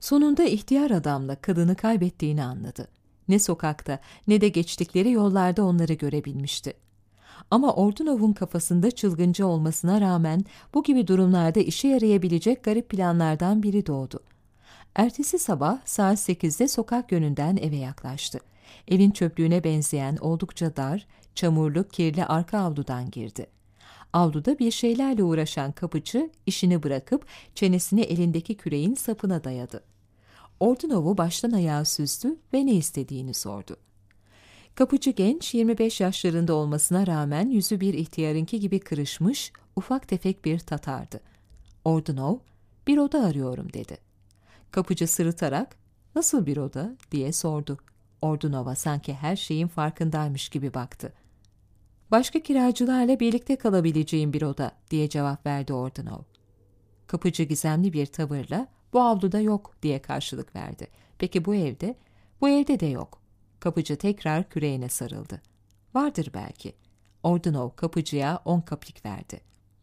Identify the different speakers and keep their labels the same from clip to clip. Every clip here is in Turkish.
Speaker 1: Sonunda ihtiyar adamla kadını kaybettiğini anladı. Ne sokakta ne de geçtikleri yollarda onları görebilmişti. Ama Ordunov'un kafasında çılgınca olmasına rağmen bu gibi durumlarda işe yarayabilecek garip planlardan biri doğdu. Ertesi sabah saat 8'de sokak yönünden eve yaklaştı. Evin çöplüğüne benzeyen oldukça dar, çamurlu, kirli arka avludan girdi. Avluda bir şeylerle uğraşan kapıcı işini bırakıp çenesini elindeki küreğin sapına dayadı. Ordunov'u baştan ayağa süzdü ve ne istediğini sordu. Kapıcı genç 25 yaşlarında olmasına rağmen yüzü bir ihtiyarınki gibi kırışmış, ufak tefek bir Tatardı. Ordunov, bir oda arıyorum dedi. Kapıcı sırıtarak, nasıl bir oda diye sordu. Ordunova sanki her şeyin farkındaymış gibi baktı. Başka kiracılarla birlikte kalabileceğim bir oda diye cevap verdi Ordunov. Kapıcı gizemli bir tavırla bu avluda yok diye karşılık verdi. Peki bu evde? Bu evde de yok. Kapıcı tekrar küreğine sarıldı. Vardır belki. Ordunov kapıcıya on kapik verdi.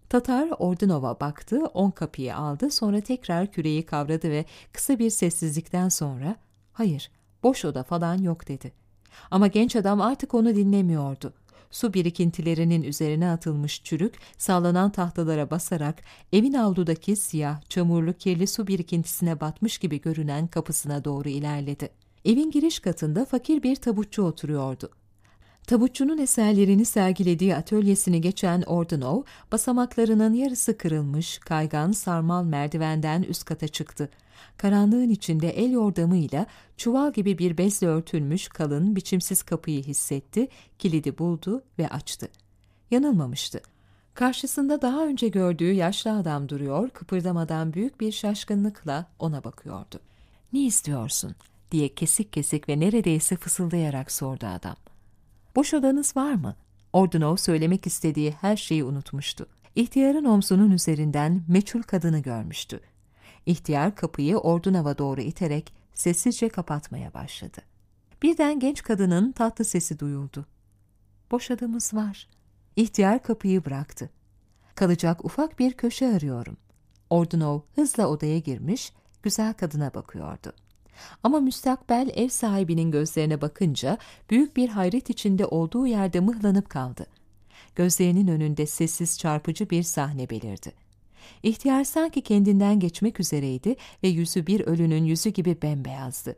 Speaker 1: Tatar Ordunov'a baktı, on kapıyı aldı, sonra tekrar küreği kavradı ve kısa bir sessizlikten sonra ''Hayır, boş oda falan yok.'' dedi. Ama genç adam artık onu dinlemiyordu. Su birikintilerinin üzerine atılmış çürük, sallanan tahtalara basarak evin avludaki siyah, çamurlu, kirli su birikintisine batmış gibi görünen kapısına doğru ilerledi. Evin giriş katında fakir bir tabutçu oturuyordu. Tabutçunun eserlerini sergilediği atölyesini geçen Ordunov, basamaklarının yarısı kırılmış, kaygan sarmal merdivenden üst kata çıktı. Karanlığın içinde el yordamıyla çuval gibi bir bezle örtülmüş kalın, biçimsiz kapıyı hissetti, kilidi buldu ve açtı. Yanılmamıştı. Karşısında daha önce gördüğü yaşlı adam duruyor, kıpırdamadan büyük bir şaşkınlıkla ona bakıyordu. ''Ne istiyorsun?'' diye kesik kesik ve neredeyse fısıldayarak sordu adam. ''Boş odanız var mı?'' Ordunov söylemek istediği her şeyi unutmuştu. İhtiyarın omzunun üzerinden meçhul kadını görmüştü. İhtiyar kapıyı Ordunov'a doğru iterek sessizce kapatmaya başladı. Birden genç kadının tatlı sesi duyuldu. ''Boş adamız var.'' İhtiyar kapıyı bıraktı. Kalacak ufak bir köşe arıyorum. Ordunov hızla odaya girmiş, güzel kadına bakıyordu. Ama müstakbel ev sahibinin gözlerine bakınca büyük bir hayret içinde olduğu yerde mıhlanıp kaldı. Gözlerinin önünde sessiz çarpıcı bir sahne belirdi. İhtiyar sanki kendinden geçmek üzereydi ve yüzü bir ölünün yüzü gibi bembeyazdı.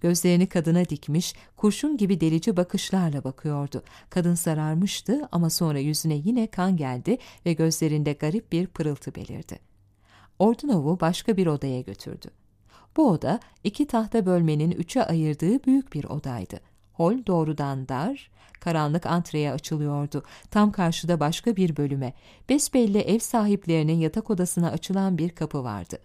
Speaker 1: Gözlerini kadına dikmiş, kurşun gibi delici bakışlarla bakıyordu. Kadın sararmıştı ama sonra yüzüne yine kan geldi ve gözlerinde garip bir pırıltı belirdi. Ordunov'u başka bir odaya götürdü. Bu oda iki tahta bölmenin üçe ayırdığı büyük bir odaydı. Hol doğrudan dar, karanlık antreye açılıyordu. Tam karşıda başka bir bölüme, besbelli ev sahiplerinin yatak odasına açılan bir kapı vardı.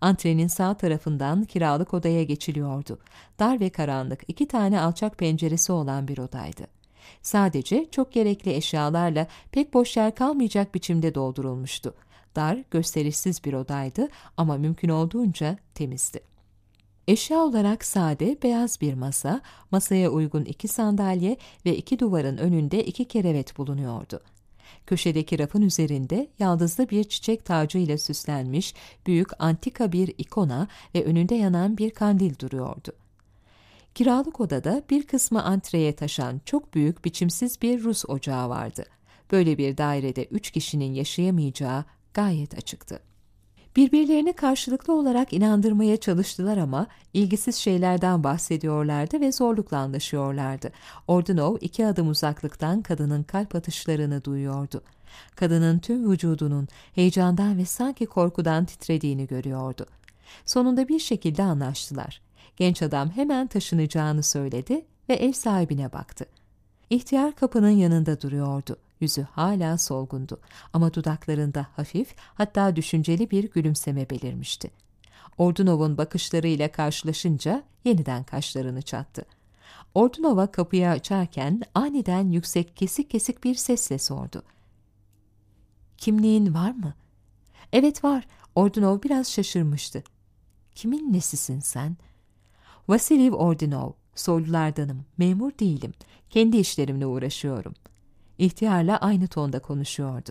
Speaker 1: Antrenin sağ tarafından kiralık odaya geçiliyordu. Dar ve karanlık iki tane alçak penceresi olan bir odaydı. Sadece çok gerekli eşyalarla pek boş yer kalmayacak biçimde doldurulmuştu. Dar, gösterişsiz bir odaydı ama mümkün olduğunca temizdi. Eşya olarak sade, beyaz bir masa, masaya uygun iki sandalye ve iki duvarın önünde iki kerevet bulunuyordu. Köşedeki rafın üzerinde yaldızlı bir çiçek tacı ile süslenmiş büyük antika bir ikona ve önünde yanan bir kandil duruyordu. Kiralık odada bir kısmı antreye taşan çok büyük biçimsiz bir Rus ocağı vardı. Böyle bir dairede üç kişinin yaşayamayacağı gayet açıktı. Birbirlerini karşılıklı olarak inandırmaya çalıştılar ama ilgisiz şeylerden bahsediyorlardı ve zorlukla anlaşıyorlardı. Ordunov iki adım uzaklıktan kadının kalp atışlarını duyuyordu. Kadının tüm vücudunun heyecandan ve sanki korkudan titrediğini görüyordu. Sonunda bir şekilde anlaştılar. Genç adam hemen taşınacağını söyledi ve ev sahibine baktı. İhtiyar kapının yanında duruyordu. Yüzü hala solgundu ama dudaklarında hafif hatta düşünceli bir gülümseme belirmişti. Ordunov'un bakışlarıyla karşılaşınca yeniden kaşlarını çattı. Ordunova kapıyı açarken aniden yüksek kesik kesik bir sesle sordu. Kimliğin var mı? Evet var. Ordunov biraz şaşırmıştı. Kimin nesisin sen? Vasilyev Ordunov. Soylulardanım. Memur değilim. Kendi işlerimle uğraşıyorum. İhtiyarla aynı tonda konuşuyordu.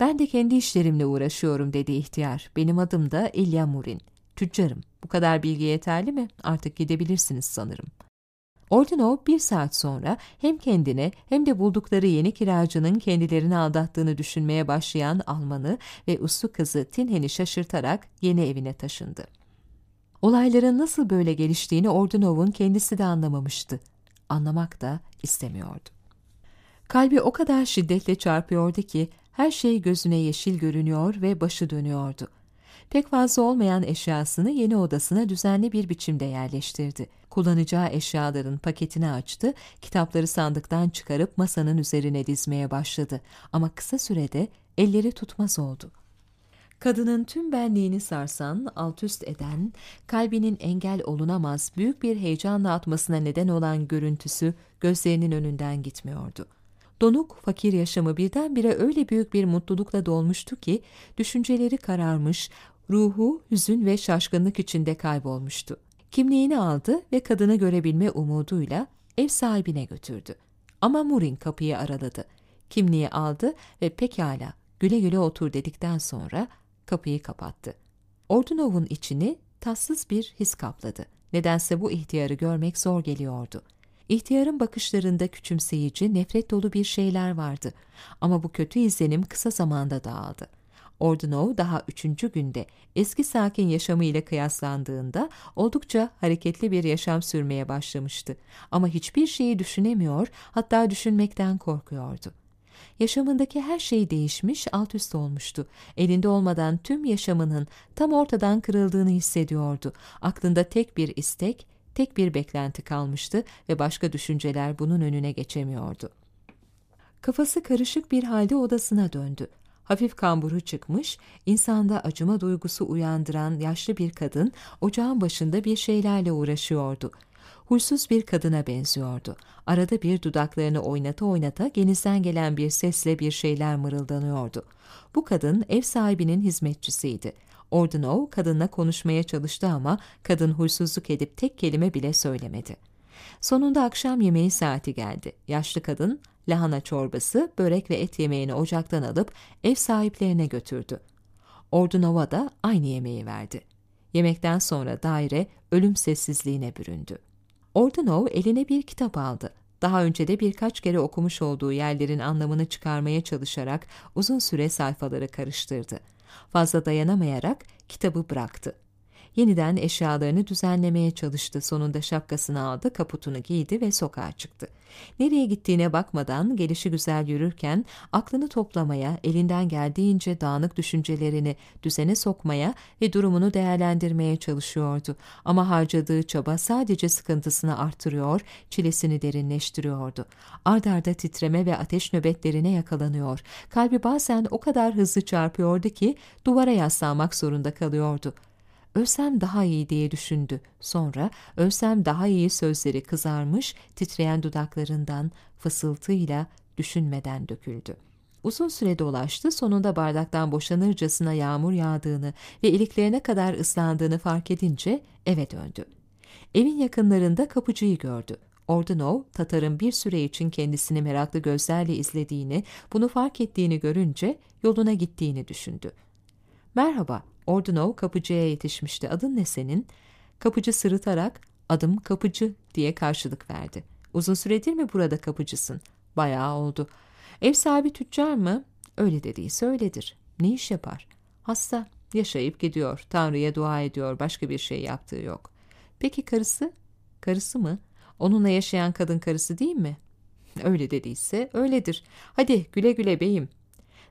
Speaker 1: Ben de kendi işlerimle uğraşıyorum dedi ihtiyar. Benim adım da İlya Murin. Tüccarım, bu kadar bilgi yeterli mi? Artık gidebilirsiniz sanırım. Ordunov bir saat sonra hem kendine hem de buldukları yeni kiracının kendilerini aldattığını düşünmeye başlayan Almanı ve uslu kızı Tinhen'i şaşırtarak yeni evine taşındı. Olayların nasıl böyle geliştiğini Ordunov'un kendisi de anlamamıştı. Anlamak da istemiyordu. Kalbi o kadar şiddetle çarpıyordu ki her şey gözüne yeşil görünüyor ve başı dönüyordu. Pek fazla olmayan eşyasını yeni odasına düzenli bir biçimde yerleştirdi. Kullanacağı eşyaların paketini açtı, kitapları sandıktan çıkarıp masanın üzerine dizmeye başladı. Ama kısa sürede elleri tutmaz oldu. Kadının tüm benliğini sarsan, altüst eden, kalbinin engel olunamaz büyük bir heyecanla atmasına neden olan görüntüsü gözlerinin önünden gitmiyordu. Donuk, fakir yaşamı birdenbire öyle büyük bir mutlulukla dolmuştu ki, düşünceleri kararmış, ruhu hüzün ve şaşkınlık içinde kaybolmuştu. Kimliğini aldı ve kadını görebilme umuduyla ev sahibine götürdü. Ama Murin kapıyı araladı. Kimliği aldı ve pekala güle güle otur dedikten sonra kapıyı kapattı. Ordunov'un içini tatsız bir his kapladı. Nedense bu ihtiyarı görmek zor geliyordu. İhtiyarın bakışlarında küçümseyici, nefret dolu bir şeyler vardı. Ama bu kötü izlenim kısa zamanda dağıldı. Ordunov daha üçüncü günde eski sakin yaşamıyla kıyaslandığında oldukça hareketli bir yaşam sürmeye başlamıştı. Ama hiçbir şeyi düşünemiyor, hatta düşünmekten korkuyordu. Yaşamındaki her şey değişmiş, alt üst olmuştu. Elinde olmadan tüm yaşamının tam ortadan kırıldığını hissediyordu. Aklında tek bir istek, tek bir beklenti kalmıştı ve başka düşünceler bunun önüne geçemiyordu. Kafası karışık bir halde odasına döndü. Hafif kamburu çıkmış, insanda acıma duygusu uyandıran yaşlı bir kadın ocağın başında bir şeylerle uğraşıyordu. Huysuz bir kadına benziyordu. Arada bir dudaklarını oynata oynata genizden gelen bir sesle bir şeyler mırıldanıyordu. Bu kadın ev sahibinin hizmetçisiydi. Ordunov kadınla konuşmaya çalıştı ama kadın huysuzluk edip tek kelime bile söylemedi. Sonunda akşam yemeği saati geldi. Yaşlı kadın lahana çorbası, börek ve et yemeğini ocaktan alıp ev sahiplerine götürdü. Ordunova da aynı yemeği verdi. Yemekten sonra daire ölüm sessizliğine büründü. Ordunov eline bir kitap aldı. Daha önce de birkaç kere okumuş olduğu yerlerin anlamını çıkarmaya çalışarak uzun süre sayfaları karıştırdı. Fazla dayanamayarak kitabı bıraktı. Yeniden eşyalarını düzenlemeye çalıştı. Sonunda şapkasını aldı, kaputunu giydi ve sokağa çıktı. Nereye gittiğine bakmadan gelişi güzel yürürken aklını toplamaya, elinden geldiğince dağınık düşüncelerini düzene sokmaya ve durumunu değerlendirmeye çalışıyordu. Ama harcadığı çaba sadece sıkıntısını artırıyor, çilesini derinleştiriyordu. Ardarda titreme ve ateş nöbetlerine yakalanıyor. Kalbi bazen o kadar hızlı çarpıyordu ki duvara yaslanmak zorunda kalıyordu. Ölsem daha iyi diye düşündü. Sonra ölsem daha iyi sözleri kızarmış, titreyen dudaklarından fısıltıyla düşünmeden döküldü. Uzun süre dolaştı, sonunda bardaktan boşanırcasına yağmur yağdığını ve iliklerine kadar ıslandığını fark edince eve döndü. Evin yakınlarında kapıcıyı gördü. Ordunov, Tatar'ın bir süre için kendisini meraklı gözlerle izlediğini, bunu fark ettiğini görünce yoluna gittiğini düşündü. ''Merhaba'' Ordunov kapıcıya yetişmişti. Adın ne senin? Kapıcı sırıtarak adım kapıcı diye karşılık verdi. Uzun süredir mi burada kapıcısın? Bayağı oldu. Ev sahibi tüccar mı? Öyle dediyse öyledir. Ne iş yapar? Hasta. Yaşayıp gidiyor. Tanrı'ya dua ediyor. Başka bir şey yaptığı yok. Peki karısı? Karısı mı? Onunla yaşayan kadın karısı değil mi? Öyle dediyse öyledir. Hadi güle güle beyim.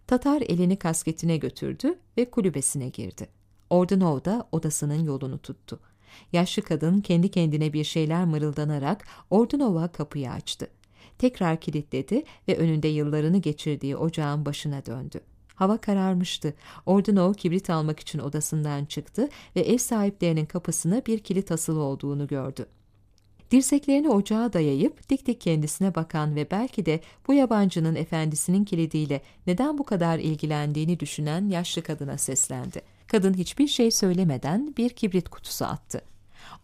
Speaker 1: Tatar elini kasketine götürdü ve kulübesine girdi. Ordunov da odasının yolunu tuttu. Yaşlı kadın kendi kendine bir şeyler mırıldanarak Ordunov'a kapıyı açtı. Tekrar kilitledi ve önünde yıllarını geçirdiği ocağın başına döndü. Hava kararmıştı. Ordunov kibrit almak için odasından çıktı ve ev sahiplerinin kapısına bir kilit asılı olduğunu gördü. Dirseklerini ocağa dayayıp dik dik kendisine bakan ve belki de bu yabancının efendisinin kilidiyle neden bu kadar ilgilendiğini düşünen yaşlı kadına seslendi. Kadın hiçbir şey söylemeden bir kibrit kutusu attı.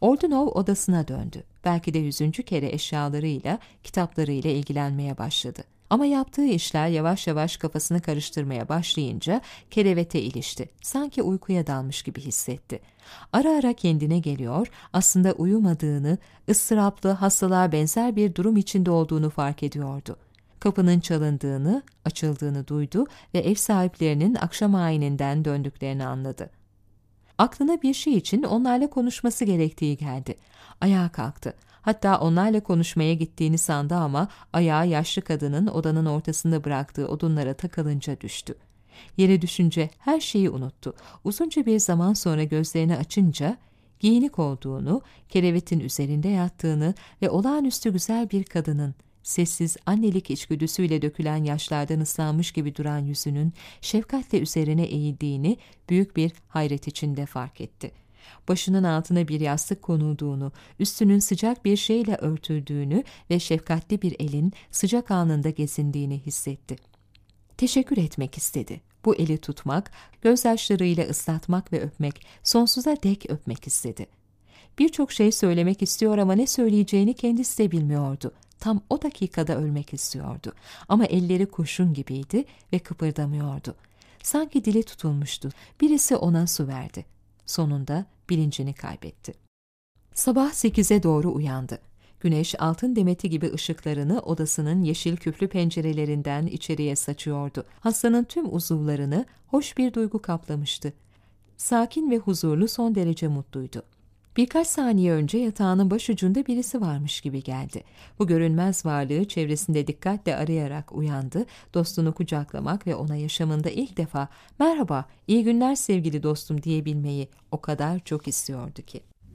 Speaker 1: Ordunov odasına döndü. Belki de yüzüncü kere eşyalarıyla, kitaplarıyla ilgilenmeye başladı. Ama yaptığı işler yavaş yavaş kafasını karıştırmaya başlayınca kerevete ilişti. Sanki uykuya dalmış gibi hissetti. Ara ara kendine geliyor, aslında uyumadığını, ıstıraplı, hastalığa benzer bir durum içinde olduğunu fark ediyordu. Kapının çalındığını, açıldığını duydu ve ev sahiplerinin akşam ayininden döndüklerini anladı. Aklına bir şey için onlarla konuşması gerektiği geldi. Ayağa kalktı. Hatta onlarla konuşmaya gittiğini sandı ama ayağı yaşlı kadının odanın ortasında bıraktığı odunlara takılınca düştü. Yere düşünce her şeyi unuttu. Uzunca bir zaman sonra gözlerini açınca giyinik olduğunu, kerevetin üzerinde yattığını ve olağanüstü güzel bir kadının, sessiz annelik içgüdüsüyle dökülen yaşlardan ıslanmış gibi duran yüzünün şefkatle üzerine eğildiğini büyük bir hayret içinde fark etti. Başının altına bir yastık konulduğunu, üstünün sıcak bir şeyle örtüldüğünü ve şefkatli bir elin sıcak alnında gezindiğini hissetti. Teşekkür etmek istedi. Bu eli tutmak, gözyaşlarıyla ıslatmak ve öpmek, sonsuza dek öpmek istedi. Birçok şey söylemek istiyor ama ne söyleyeceğini kendisi de bilmiyordu. Tam o dakikada ölmek istiyordu. Ama elleri kurşun gibiydi ve kıpırdamıyordu. Sanki dili tutulmuştu. Birisi ona su verdi. Sonunda bilincini kaybetti. Sabah sekize doğru uyandı. Güneş altın demeti gibi ışıklarını odasının yeşil küflü pencerelerinden içeriye saçıyordu. Hastanın tüm uzuvlarını hoş bir duygu kaplamıştı. Sakin ve huzurlu son derece mutluydu. Birkaç saniye önce yatağının başucunda birisi varmış gibi geldi. Bu görünmez varlığı çevresinde dikkatle arayarak uyandı, dostunu kucaklamak ve ona yaşamında ilk defa ''Merhaba, iyi günler sevgili dostum'' diyebilmeyi o kadar çok istiyordu ki.